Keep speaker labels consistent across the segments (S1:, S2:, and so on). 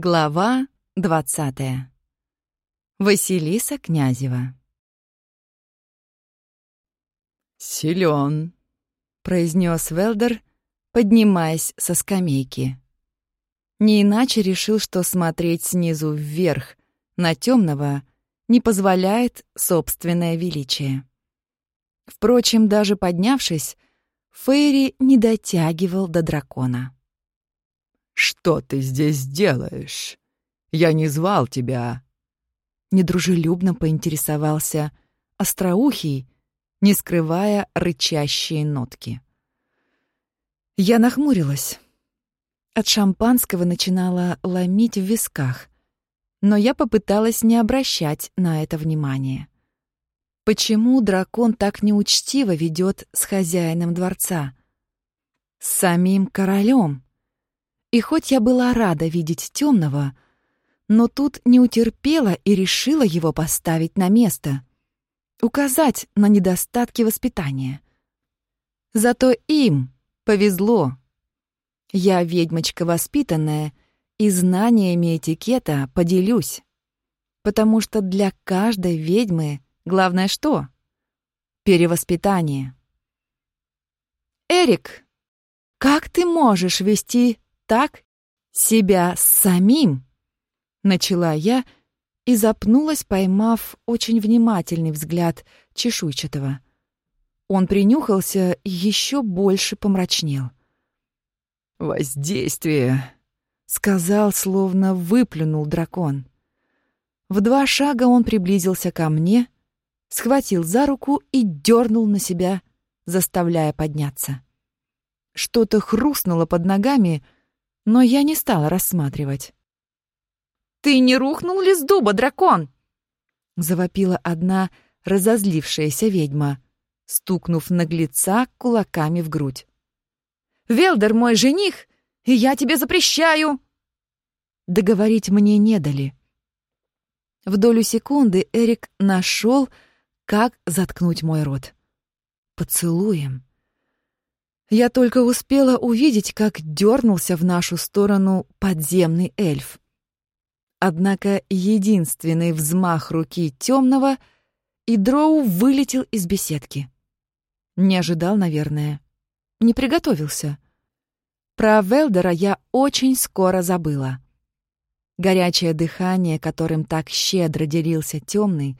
S1: Глава двадцатая. Василиса Князева.
S2: «Силён», —
S1: произнес Велдер, поднимаясь со скамейки. Не иначе решил, что смотреть снизу вверх на темного не позволяет собственное величие. Впрочем, даже поднявшись, Фейри не дотягивал до дракона.
S2: «Что ты здесь делаешь? Я не звал тебя!»
S1: Недружелюбно поинтересовался остроухий, не скрывая рычащие нотки. Я нахмурилась. От шампанского начинала ломить в висках, но я попыталась не обращать на это внимания. Почему дракон так неучтиво ведет с хозяином дворца? С самим королем? И хоть я была рада видеть темного, но тут не утерпела и решила его поставить на место, указать на недостатки воспитания. Зато им повезло. Я ведьмочка воспитанная, и знаниями этикета поделюсь. Потому что для каждой ведьмы главное что? Перевоспитание. «Эрик, как ты можешь вести так себя самим?» Начала я и запнулась, поймав очень внимательный взгляд чешуйчатого. Он принюхался и еще больше помрачнел.
S2: «Воздействие», —
S1: сказал, словно выплюнул дракон. В два шага он приблизился ко мне, схватил за руку и дернул на себя, заставляя подняться. Что-то хрустнуло под ногами — но я не стала рассматривать. «Ты не рухнул ли с дуба, дракон?» — завопила одна разозлившаяся ведьма, стукнув наглеца кулаками в грудь. «Велдер мой жених, и я тебе запрещаю!» Договорить мне не дали. В долю секунды Эрик нашел, как заткнуть мой рот. Поцелуем. Я только успела увидеть, как дернулся в нашу сторону подземный эльф. Однако единственный взмах руки темного, и Дроу вылетел из беседки. Не ожидал, наверное. Не приготовился. Про Велдера я очень скоро забыла. Горячее дыхание, которым так щедро делился темный,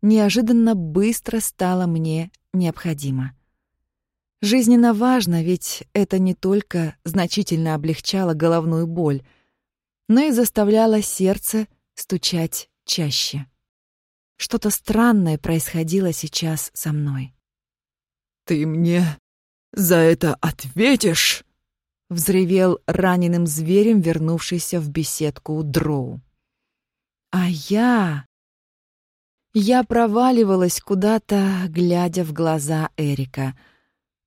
S1: неожиданно быстро стало мне необходимо. Жизненно важно, ведь это не только значительно облегчало головную боль, но и заставляло сердце стучать чаще. Что-то странное происходило сейчас со мной.
S2: «Ты мне за это ответишь?» — взревел раненым зверем, вернувшийся в беседку Дроу.
S1: «А я...» Я проваливалась куда-то, глядя в глаза Эрика —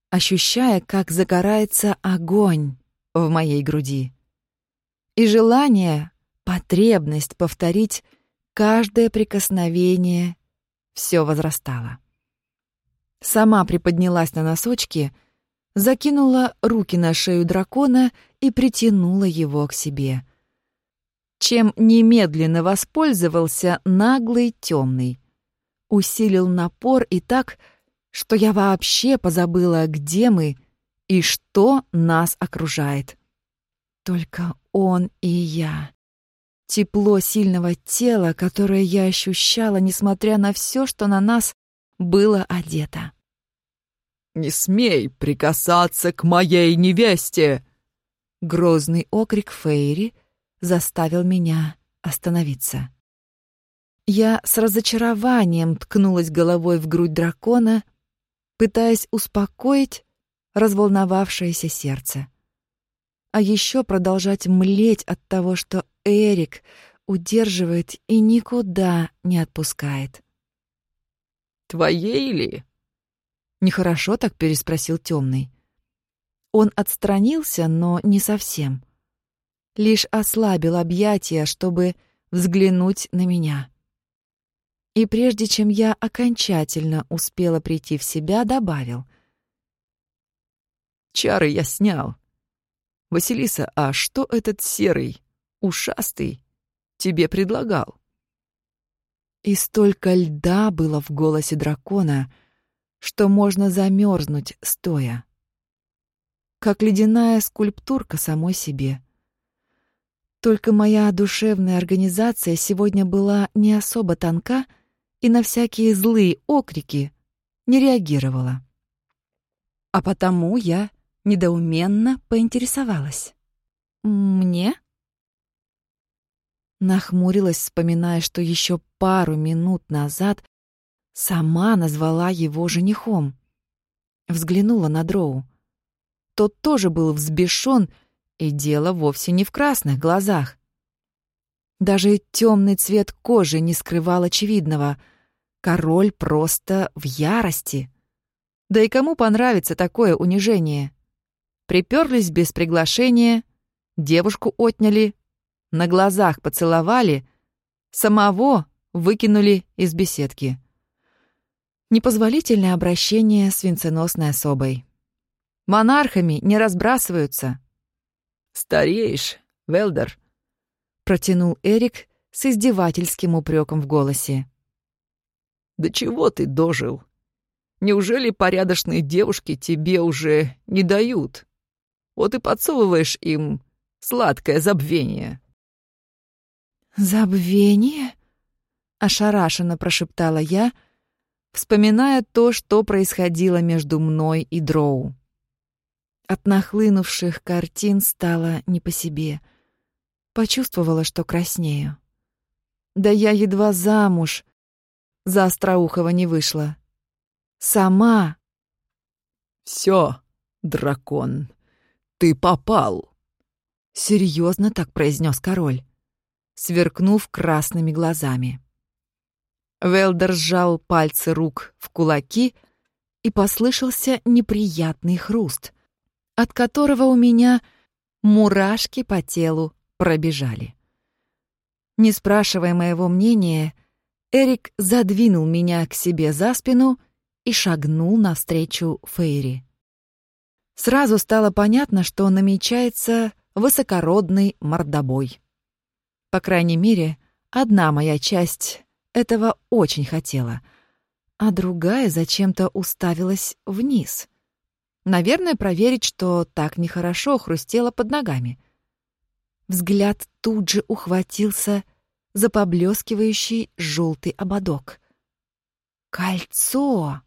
S1: ощущая, как загорается огонь в моей груди. И желание, потребность повторить каждое прикосновение все возрастало. Сама приподнялась на носочки, закинула руки на шею дракона и притянула его к себе. Чем немедленно воспользовался наглый темный. Усилил напор и так, что я вообще позабыла, где мы и что нас окружает. Только он и я. Тепло сильного тела, которое я ощущала, несмотря на все, что на нас было одето.
S2: «Не смей прикасаться к моей невесте!»
S1: Грозный окрик Фейри заставил меня остановиться. Я с разочарованием ткнулась головой в грудь дракона, пытаясь успокоить разволновавшееся сердце. А еще продолжать млеть от того, что Эрик удерживает и никуда не отпускает.
S2: «Твоей ли?»
S1: Нехорошо так переспросил темный. Он отстранился, но не совсем. Лишь ослабил объятия, чтобы взглянуть на меня. И прежде чем я окончательно успела прийти в себя, добавил.
S2: «Чары я снял. Василиса, а что этот серый? ушастый тебе предлагал.
S1: И столько льда было в голосе дракона, что можно замерзнуть стоя. Как ледяная скульптурка самой себе. Только моя душевная организация сегодня была не особо тонка и на всякие злые окрики не реагировала. А потому я недоуменно поинтересовалась. «Мне?» Нахмурилась, вспоминая, что еще пару минут назад сама назвала его женихом. Взглянула на Дроу. Тот тоже был взбешен, и дело вовсе не в красных глазах. Даже темный цвет кожи не скрывал очевидного. Король просто в ярости. Да и кому понравится такое унижение? Приперлись без приглашения, девушку отняли, на глазах поцеловали, самого выкинули из беседки. Непозволительное обращение с венценосной особой. Монархами не разбрасываются.
S2: «Стареешь, Велдер», —
S1: протянул Эрик с издевательским упреком в голосе.
S2: «Да чего ты дожил? Неужели порядочные девушки тебе уже не дают? Вот и подсовываешь им сладкое забвение».
S1: «Забвение?» — ошарашенно прошептала я, вспоминая то, что происходило между мной и Дроу. От нахлынувших картин стало не по себе. Почувствовала, что краснею. Да я едва замуж за Остроухова не вышла. Сама.
S2: Все, дракон, ты попал.
S1: Серьезно так произнес король сверкнув красными глазами. Велдер сжал пальцы рук в кулаки, и послышался неприятный хруст, от которого у меня мурашки по телу пробежали. Не спрашивая моего мнения, Эрик задвинул меня к себе за спину и шагнул навстречу Фейри. Сразу стало понятно, что намечается высокородный мордобой. По крайней мере, одна моя часть этого очень хотела, а другая зачем-то уставилась вниз. Наверное, проверить, что так нехорошо хрустело под ногами. Взгляд тут же ухватился за поблескивающий желтый ободок. «Кольцо!»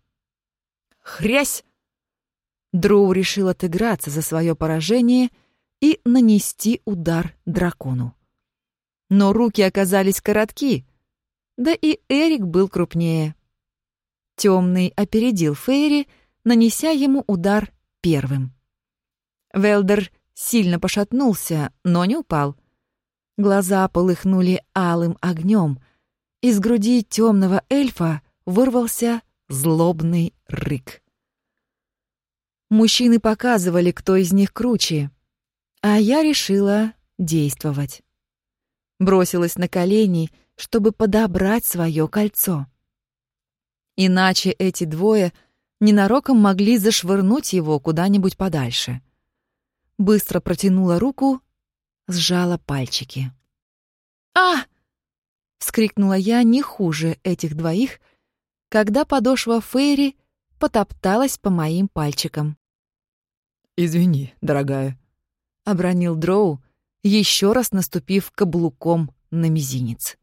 S1: «Хрясь!» Дроу решил отыграться за свое поражение и нанести удар дракону. Но руки оказались коротки, да и Эрик был крупнее. Темный опередил Фейри, нанеся ему удар первым. Велдер сильно пошатнулся, но не упал. Глаза полыхнули алым огнем. Из груди темного эльфа вырвался злобный рык. Мужчины показывали, кто из них круче, а я решила действовать бросилась на колени, чтобы подобрать свое кольцо. Иначе эти двое ненароком могли зашвырнуть его куда-нибудь подальше. Быстро протянула руку, сжала пальчики. «А!» — вскрикнула я не хуже этих двоих, когда подошва Фейри потопталась по моим пальчикам.
S2: «Извини, дорогая», — обронил Дроу, еще раз наступив каблуком на мизинец.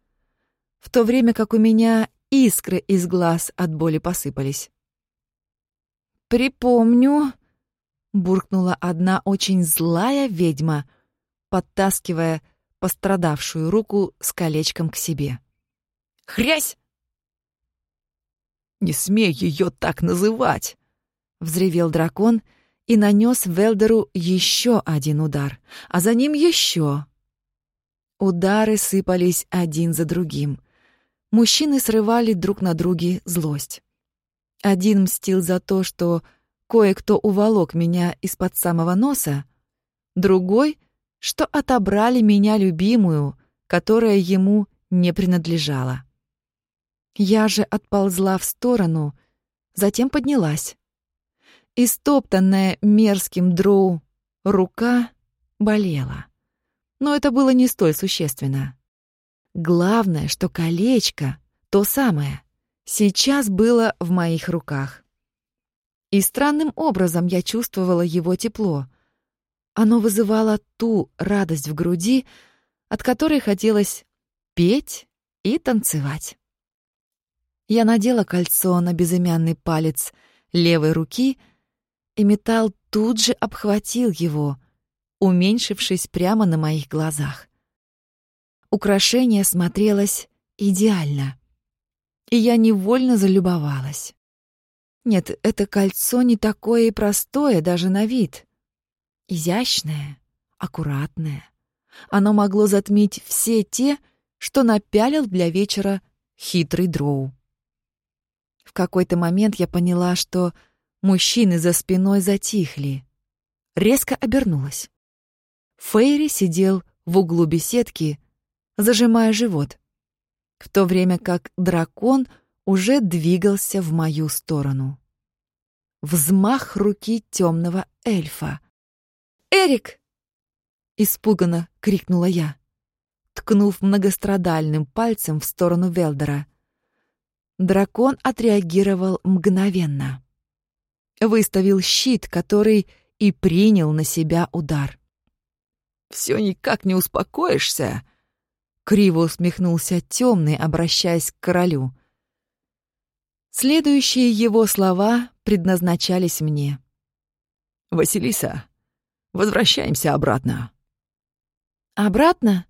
S2: В то время как у меня искры из глаз от боли посыпались.
S1: «Припомню», — буркнула одна очень злая ведьма, подтаскивая пострадавшую руку с колечком к себе.
S2: «Хрясь!» «Не смей ее так называть!»
S1: — взревел дракон — и нанес Велдеру еще один удар, а за ним еще. Удары сыпались один за другим. Мужчины срывали друг на друге злость. Один мстил за то, что кое-кто уволок меня из-под самого носа, другой, что отобрали меня любимую, которая ему не принадлежала. Я же отползла в сторону, затем поднялась. Истоптанная мерзким дроу рука болела. Но это было не столь существенно. Главное, что колечко, то самое, сейчас было в моих руках. И странным образом я чувствовала его тепло. Оно вызывало ту радость в груди, от которой хотелось петь и танцевать. Я надела кольцо на безымянный палец левой руки, и металл тут же обхватил его, уменьшившись прямо на моих глазах. Украшение смотрелось идеально, и я невольно залюбовалась. Нет, это кольцо не такое и простое даже на вид. Изящное, аккуратное. Оно могло затмить все те, что напялил для вечера хитрый дроу. В какой-то момент я поняла, что мужчины за спиной затихли. Резко обернулась. Фейри сидел в углу беседки, зажимая живот, в то время как дракон уже двигался в мою сторону. Взмах руки темного эльфа. «Эрик!» — испуганно крикнула я, ткнув многострадальным пальцем в сторону Велдера. Дракон отреагировал мгновенно. Выставил щит, который и принял на себя удар.
S2: «Все никак не успокоишься?»
S1: Криво усмехнулся темный, обращаясь к королю. Следующие его слова предназначались мне.
S2: «Василиса, возвращаемся обратно».
S1: «Обратно?»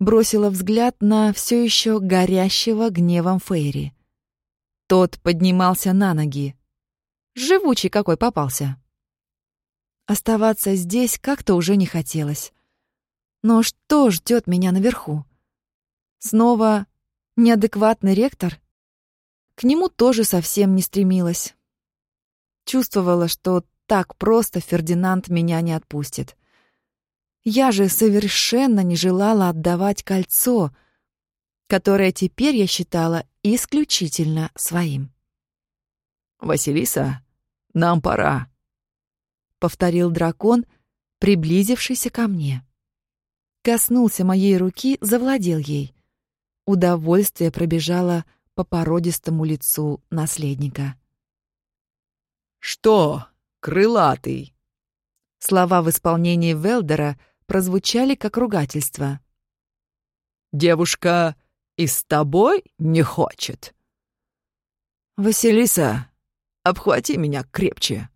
S1: Бросила взгляд на все еще горящего гневом Фейри. Тот поднимался на ноги. Живучий какой попался. Оставаться здесь как-то уже не хотелось. Но что ждет меня наверху? Снова неадекватный ректор? К нему тоже совсем не стремилась. Чувствовала, что так просто Фердинанд меня не отпустит. Я же совершенно не желала отдавать кольцо, которое теперь я считала исключительно своим.
S2: «Василиса, нам пора», — повторил дракон, приблизившийся ко мне.
S1: Коснулся моей руки, завладел ей. Удовольствие пробежало по породистому лицу наследника.
S2: «Что, крылатый?»
S1: Слова в исполнении Велдера прозвучали как ругательство.
S2: «Девушка и с тобой не хочет?» «Василиса, обхвати меня крепче.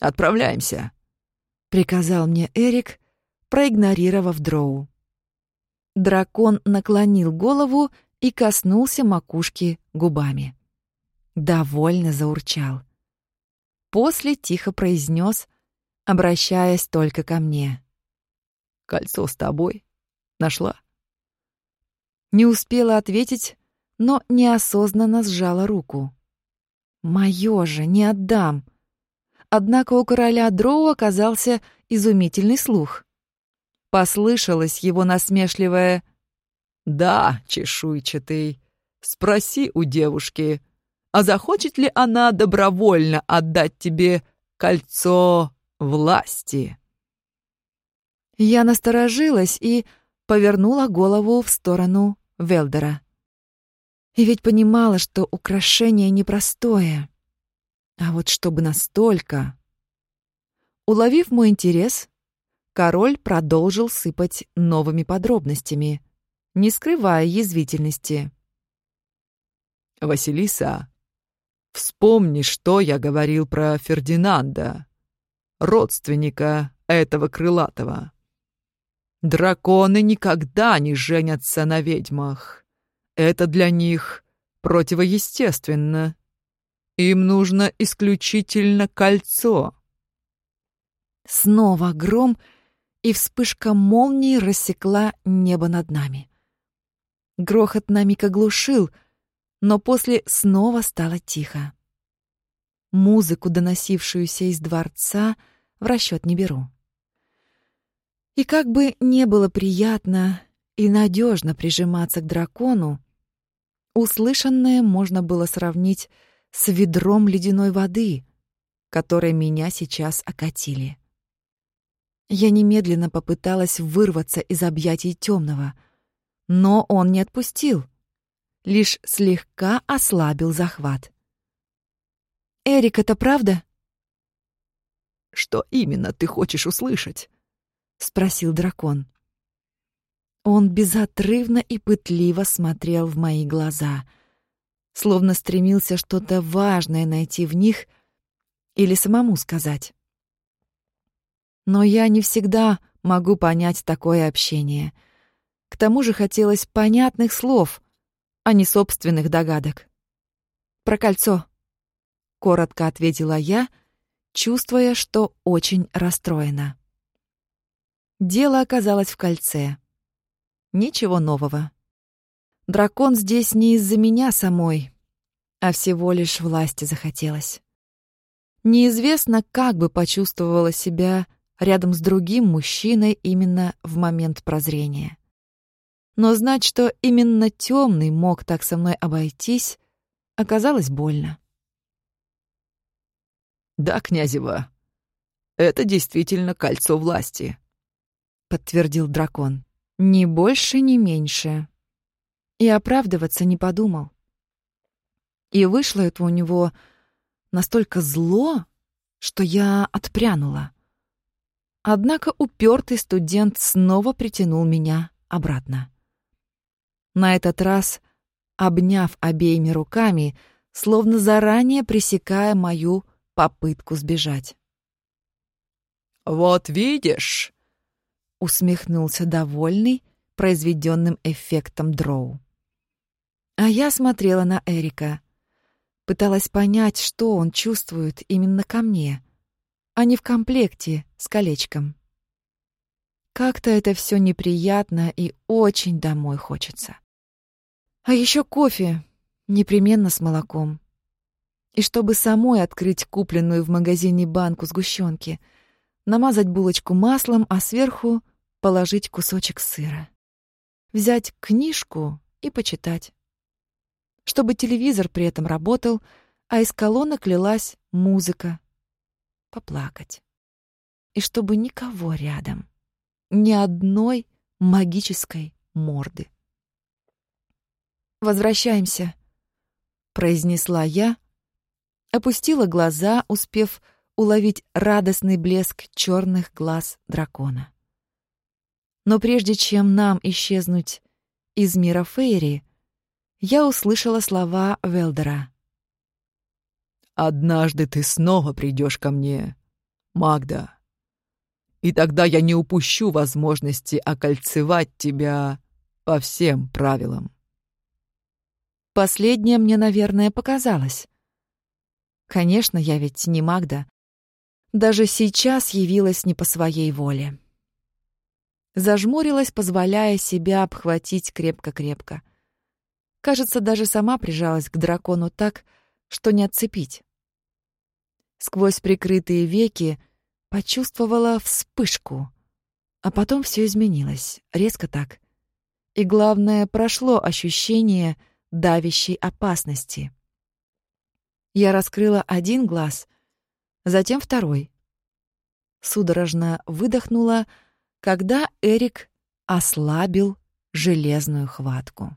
S2: Отправляемся», —
S1: приказал мне Эрик, проигнорировав дроу. Дракон наклонил голову и коснулся макушки губами. Довольно заурчал. После тихо произнес, обращаясь только ко мне.
S2: «Кольцо с тобой? Нашла?»
S1: Не успела ответить, но неосознанно сжала руку. «Моё же, не отдам!» Однако у короля Дроу оказался изумительный слух. Послышалось его насмешливое
S2: «Да, чешуйчатый, спроси у девушки, а захочет ли она добровольно отдать тебе кольцо власти?»
S1: Я насторожилась и повернула голову в сторону Велдера. И ведь понимала, что украшение непростое. А вот чтобы настолько... Уловив мой интерес, король продолжил сыпать новыми подробностями — не скрывая язвительности.
S2: «Василиса, вспомни, что я говорил про Фердинанда, родственника этого крылатого. Драконы никогда не женятся на ведьмах. Это для них противоестественно. Им нужно исключительно кольцо».
S1: Снова гром, и вспышка молнии рассекла небо над нами. Грохот на миг оглушил, но после снова стало тихо. Музыку, доносившуюся из дворца, в расчет не беру. И как бы не было приятно и надежно прижиматься к дракону, услышанное можно было сравнить с ведром ледяной воды, которой меня сейчас окатили. Я немедленно попыталась вырваться из объятий темного, но он не отпустил, лишь слегка ослабил захват. «Эрик, это правда?»
S2: «Что именно ты хочешь услышать?»
S1: — спросил дракон. Он безотрывно и пытливо смотрел в мои глаза, словно стремился что-то важное найти в них или самому сказать. Но я не всегда могу понять такое общение. К тому же хотелось понятных слов, а не собственных догадок. «Про кольцо», — коротко ответила я, чувствуя, что очень расстроена. Дело оказалось в кольце. Ничего нового. Дракон здесь не из-за меня самой, а всего лишь власти захотелось. Неизвестно, как бы почувствовала себя рядом с другим мужчиной именно в момент прозрения. Но знать, что именно темный мог так со мной обойтись, оказалось больно.
S2: «Да, князева, это действительно кольцо власти», — подтвердил дракон.
S1: «Ни больше, ни меньше». И оправдываться не подумал. И вышло это у него настолько зло, что я отпрянула. Однако упертый студент снова притянул меня обратно. На этот раз, обняв обеими руками, словно заранее пресекая мою попытку сбежать.
S2: «Вот видишь!» — усмехнулся довольный произведенным эффектом дроу.
S1: А я смотрела на Эрика. Пыталась понять, что он чувствует именно ко мне — а не в комплекте с колечком. Как-то это все неприятно и очень домой хочется. А еще кофе, непременно с молоком. И чтобы самой открыть купленную в магазине банку сгущенки, намазать булочку маслом, а сверху положить кусочек сыра. Взять книжку и почитать. Чтобы телевизор при этом работал, а из колонок лилась музыка, поплакать. И чтобы никого рядом, ни одной магической морды. «Возвращаемся», — произнесла я, опустила глаза, успев уловить радостный блеск черных глаз дракона. Но прежде чем нам исчезнуть из мира Фейри, я услышала слова Велдера.
S2: Однажды ты снова придешь ко мне, Магда. И тогда я не упущу возможности окольцевать тебя по всем правилам.
S1: Последнее мне, наверное, показалось. Конечно, я ведь не Магда. Даже сейчас явилась не по своей воле. Зажмурилась, позволяя себя обхватить крепко-крепко. Кажется, даже сама прижалась к дракону так, что не отцепить. Сквозь прикрытые веки почувствовала вспышку, а потом все изменилось, резко так. И главное, прошло ощущение давящей опасности. Я раскрыла один глаз, затем второй. Судорожно выдохнула, когда Эрик ослабил железную хватку.